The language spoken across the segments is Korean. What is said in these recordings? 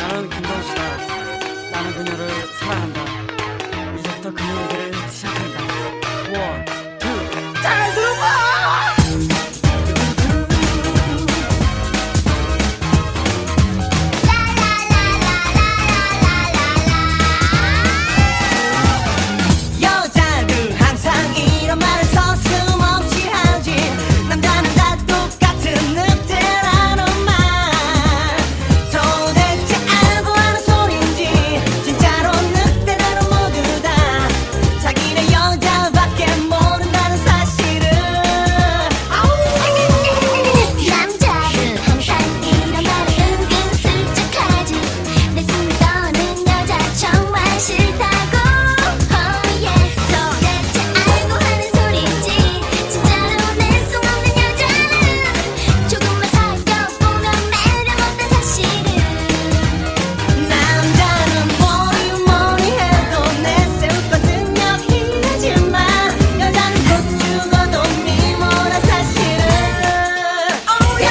나는 김건수다. 나는 그녀를 사랑한다. 이제부터 그녀의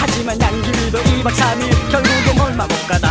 하지만 양기 믿어 2박 3일 결국엔 얼마 못 가다